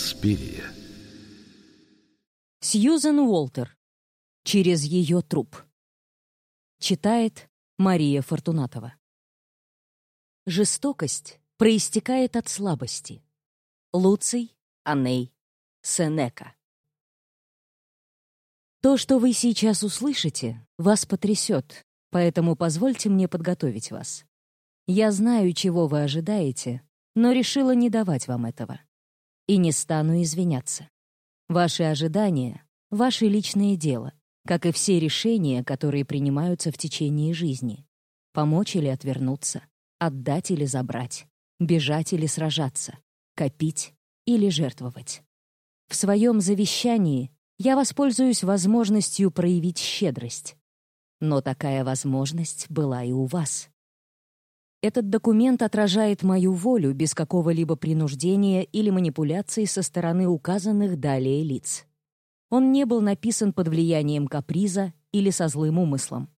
Инспирия. Сьюзен Уолтер. Через ее труп. Читает Мария Фортунатова. Жестокость проистекает от слабости. Луций, Аней, Сенека. То, что вы сейчас услышите, вас потрясет, поэтому позвольте мне подготовить вас. Я знаю, чего вы ожидаете, но решила не давать вам этого. И не стану извиняться. Ваши ожидания — ваше личное дело, как и все решения, которые принимаются в течение жизни. Помочь или отвернуться, отдать или забрать, бежать или сражаться, копить или жертвовать. В своем завещании я воспользуюсь возможностью проявить щедрость. Но такая возможность была и у вас. Этот документ отражает мою волю без какого-либо принуждения или манипуляции со стороны указанных далее лиц. Он не был написан под влиянием каприза или со злым умыслом.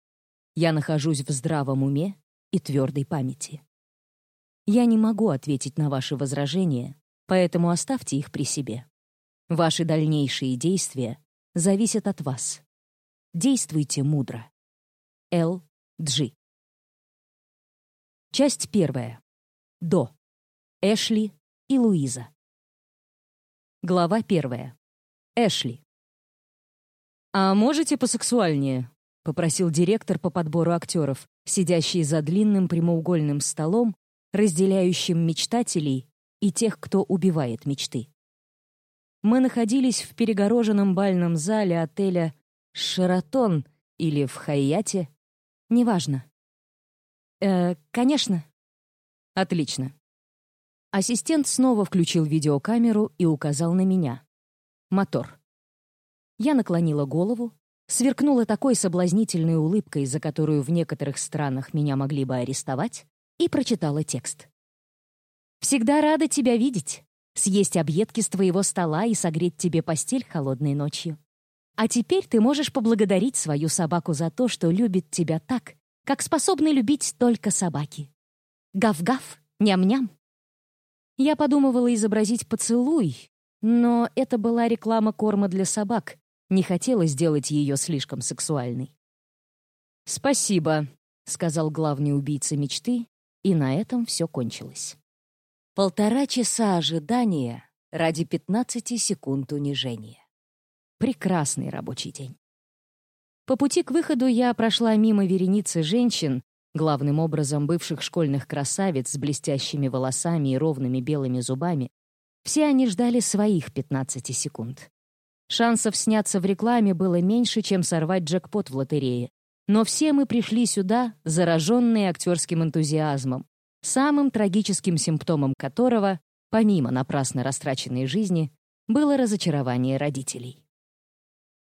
Я нахожусь в здравом уме и твердой памяти. Я не могу ответить на ваши возражения, поэтому оставьте их при себе. Ваши дальнейшие действия зависят от вас. Действуйте мудро. Л. Джи. Часть первая. До. Эшли и Луиза. Глава первая. Эшли. «А можете посексуальнее?» — попросил директор по подбору актеров, сидящий за длинным прямоугольным столом, разделяющим мечтателей и тех, кто убивает мечты. Мы находились в перегороженном бальном зале отеля «Шератон» или в Хайяте, неважно. «Э, конечно». «Отлично». Ассистент снова включил видеокамеру и указал на меня. Мотор. Я наклонила голову, сверкнула такой соблазнительной улыбкой, за которую в некоторых странах меня могли бы арестовать, и прочитала текст. «Всегда рада тебя видеть. Съесть объедки с твоего стола и согреть тебе постель холодной ночью. А теперь ты можешь поблагодарить свою собаку за то, что любит тебя так, как способны любить только собаки. Гав-гав, ням-ням. Я подумывала изобразить поцелуй, но это была реклама корма для собак. Не хотела сделать ее слишком сексуальной. «Спасибо», — сказал главный убийца мечты, и на этом все кончилось. Полтора часа ожидания ради 15 секунд унижения. Прекрасный рабочий день. По пути к выходу я прошла мимо вереницы женщин, главным образом бывших школьных красавиц с блестящими волосами и ровными белыми зубами. Все они ждали своих 15 секунд. Шансов сняться в рекламе было меньше, чем сорвать джекпот в лотерее. Но все мы пришли сюда, зараженные актерским энтузиазмом, самым трагическим симптомом которого, помимо напрасно растраченной жизни, было разочарование родителей.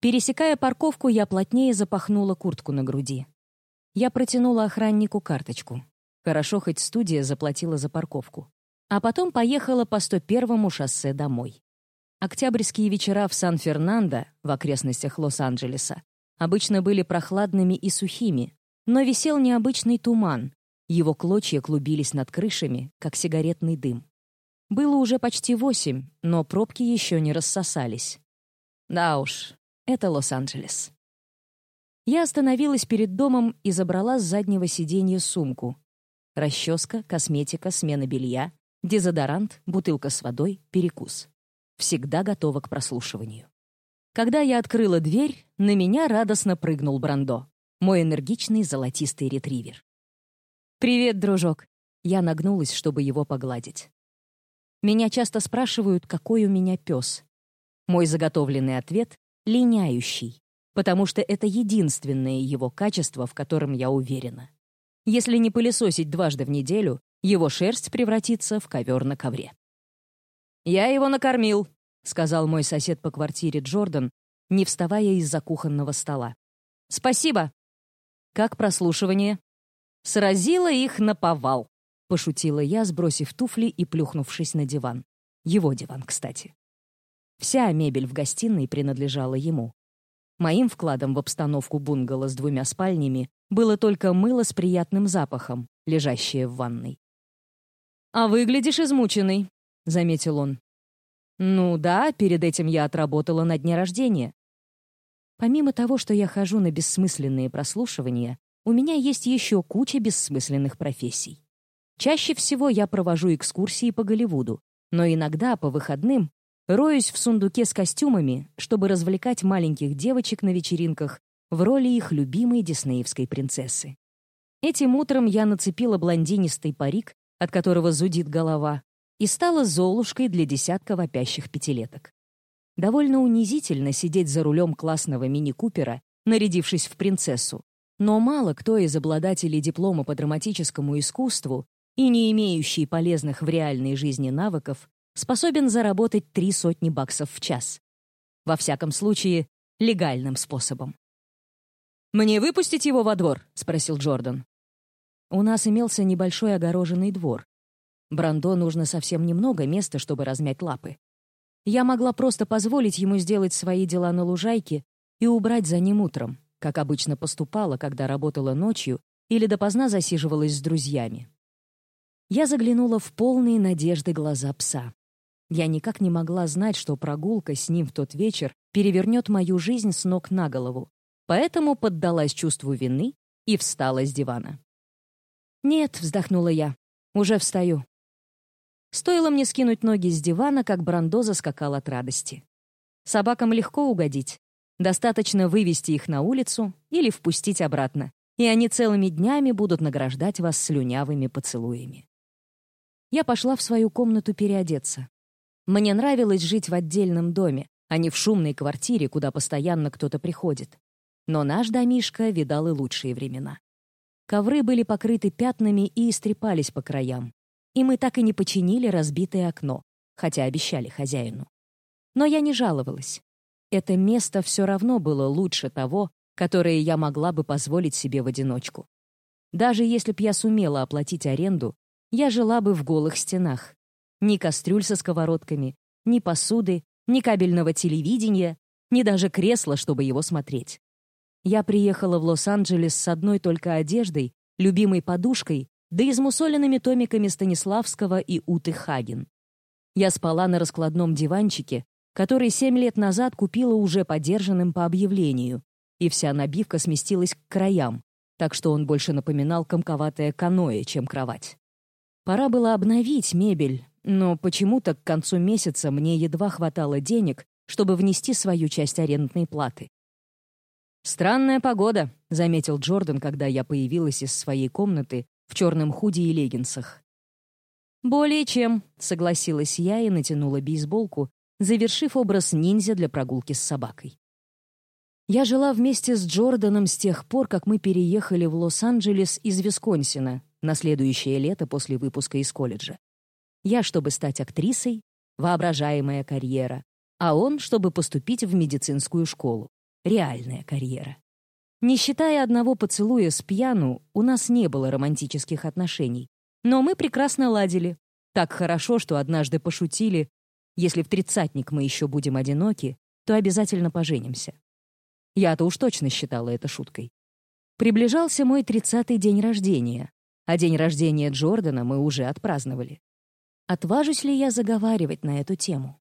Пересекая парковку, я плотнее запахнула куртку на груди. Я протянула охраннику карточку. Хорошо, хоть студия заплатила за парковку. А потом поехала по 101-му шоссе домой. Октябрьские вечера в Сан-Фернандо, в окрестностях Лос-Анджелеса, обычно были прохладными и сухими, но висел необычный туман. Его клочья клубились над крышами, как сигаретный дым. Было уже почти восемь, но пробки еще не рассосались. Да уж, это Лос-Анджелес. Я остановилась перед домом и забрала с заднего сиденья сумку. Расческа, косметика, смена белья, дезодорант, бутылка с водой, перекус. Всегда готова к прослушиванию. Когда я открыла дверь, на меня радостно прыгнул Брандо, мой энергичный золотистый ретривер. «Привет, дружок!» Я нагнулась, чтобы его погладить. Меня часто спрашивают, какой у меня пес. Мой заготовленный ответ линяющий, потому что это единственное его качество, в котором я уверена. Если не пылесосить дважды в неделю, его шерсть превратится в ковер на ковре. «Я его накормил», — сказал мой сосед по квартире Джордан, не вставая из-за кухонного стола. «Спасибо». «Как прослушивание?» «Сразила их на повал», — пошутила я, сбросив туфли и плюхнувшись на диван. Его диван, кстати. Вся мебель в гостиной принадлежала ему. Моим вкладом в обстановку бунгало с двумя спальнями было только мыло с приятным запахом, лежащее в ванной. «А выглядишь измученный», — заметил он. Ну да, перед этим я отработала на дне рождения. Помимо того, что я хожу на бессмысленные прослушивания, у меня есть еще куча бессмысленных профессий. Чаще всего я провожу экскурсии по Голливуду, но иногда по выходным роюсь в сундуке с костюмами, чтобы развлекать маленьких девочек на вечеринках в роли их любимой диснеевской принцессы. Этим утром я нацепила блондинистый парик, от которого зудит голова, и стала золушкой для десятка вопящих пятилеток. Довольно унизительно сидеть за рулем классного мини-купера, нарядившись в принцессу, но мало кто из обладателей диплома по драматическому искусству и не имеющий полезных в реальной жизни навыков способен заработать три сотни баксов в час. Во всяком случае, легальным способом. «Мне выпустить его во двор?» — спросил Джордан. У нас имелся небольшой огороженный двор. Брандо нужно совсем немного места, чтобы размять лапы. Я могла просто позволить ему сделать свои дела на лужайке и убрать за ним утром, как обычно поступала, когда работала ночью или допоздна засиживалась с друзьями. Я заглянула в полные надежды глаза пса. Я никак не могла знать, что прогулка с ним в тот вечер перевернет мою жизнь с ног на голову, поэтому поддалась чувству вины и встала с дивана. «Нет», — вздохнула я, — «уже встаю». Стоило мне скинуть ноги с дивана, как Брандо заскакал от радости. Собакам легко угодить. Достаточно вывести их на улицу или впустить обратно, и они целыми днями будут награждать вас слюнявыми поцелуями. Я пошла в свою комнату переодеться. Мне нравилось жить в отдельном доме, а не в шумной квартире, куда постоянно кто-то приходит. Но наш домишко видал и лучшие времена. Ковры были покрыты пятнами и истрепались по краям и мы так и не починили разбитое окно, хотя обещали хозяину. Но я не жаловалась. Это место все равно было лучше того, которое я могла бы позволить себе в одиночку. Даже если б я сумела оплатить аренду, я жила бы в голых стенах. Ни кастрюль со сковородками, ни посуды, ни кабельного телевидения, ни даже кресла, чтобы его смотреть. Я приехала в Лос-Анджелес с одной только одеждой, любимой подушкой да и измусоленными томиками Станиславского и Уты Хаген. Я спала на раскладном диванчике, который семь лет назад купила уже подержанным по объявлению, и вся набивка сместилась к краям, так что он больше напоминал комковатое каноэ, чем кровать. Пора было обновить мебель, но почему-то к концу месяца мне едва хватало денег, чтобы внести свою часть арендной платы. «Странная погода», — заметил Джордан, когда я появилась из своей комнаты в черном худи и леггинсах. «Более чем», — согласилась я и натянула бейсболку, завершив образ ниндзя для прогулки с собакой. Я жила вместе с Джорданом с тех пор, как мы переехали в Лос-Анджелес из Висконсина на следующее лето после выпуска из колледжа. Я, чтобы стать актрисой, воображаемая карьера, а он, чтобы поступить в медицинскую школу, реальная карьера. Не считая одного поцелуя с пьяну, у нас не было романтических отношений. Но мы прекрасно ладили. Так хорошо, что однажды пошутили, если в тридцатник мы еще будем одиноки, то обязательно поженимся. Я-то уж точно считала это шуткой. Приближался мой тридцатый день рождения, а день рождения Джордана мы уже отпраздновали. Отважусь ли я заговаривать на эту тему?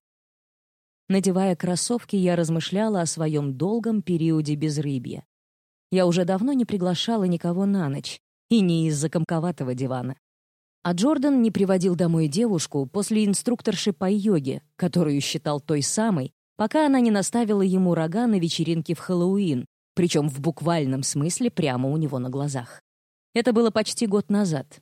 Надевая кроссовки, я размышляла о своем долгом периоде безрыбья. Я уже давно не приглашала никого на ночь, и не из-за комковатого дивана. А Джордан не приводил домой девушку после инструкторши по йоге, которую считал той самой, пока она не наставила ему рога на вечеринке в Хэллоуин, причем в буквальном смысле прямо у него на глазах. Это было почти год назад.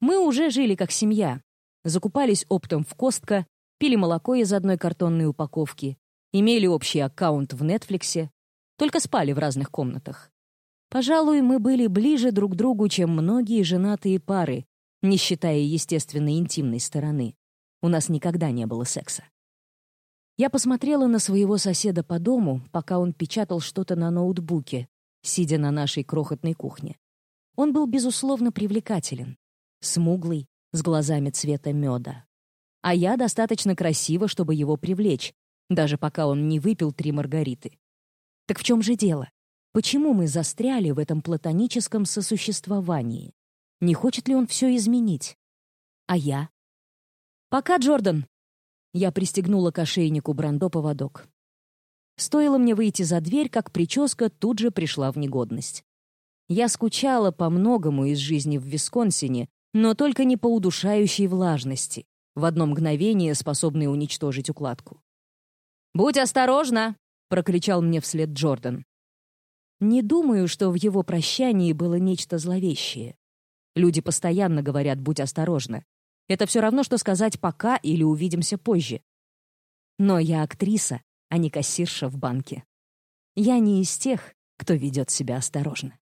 Мы уже жили как семья, закупались оптом в Костка, пили молоко из одной картонной упаковки, имели общий аккаунт в Нетфликсе, только спали в разных комнатах. Пожалуй, мы были ближе друг к другу, чем многие женатые пары, не считая естественной интимной стороны. У нас никогда не было секса. Я посмотрела на своего соседа по дому, пока он печатал что-то на ноутбуке, сидя на нашей крохотной кухне. Он был, безусловно, привлекателен. Смуглый, с глазами цвета меда. А я достаточно красива, чтобы его привлечь, даже пока он не выпил три маргариты. Так в чем же дело? Почему мы застряли в этом платоническом сосуществовании? Не хочет ли он все изменить? А я? Пока, Джордан. Я пристегнула к ошейнику Брандо поводок. Стоило мне выйти за дверь, как прическа тут же пришла в негодность. Я скучала по многому из жизни в Висконсине, но только не по удушающей влажности, в одно мгновение способной уничтожить укладку. «Будь осторожна!» — прокричал мне вслед Джордан. Не думаю, что в его прощании было нечто зловещее. Люди постоянно говорят «будь осторожна». Это все равно, что сказать «пока» или «увидимся позже». Но я актриса, а не кассирша в банке. Я не из тех, кто ведет себя осторожно.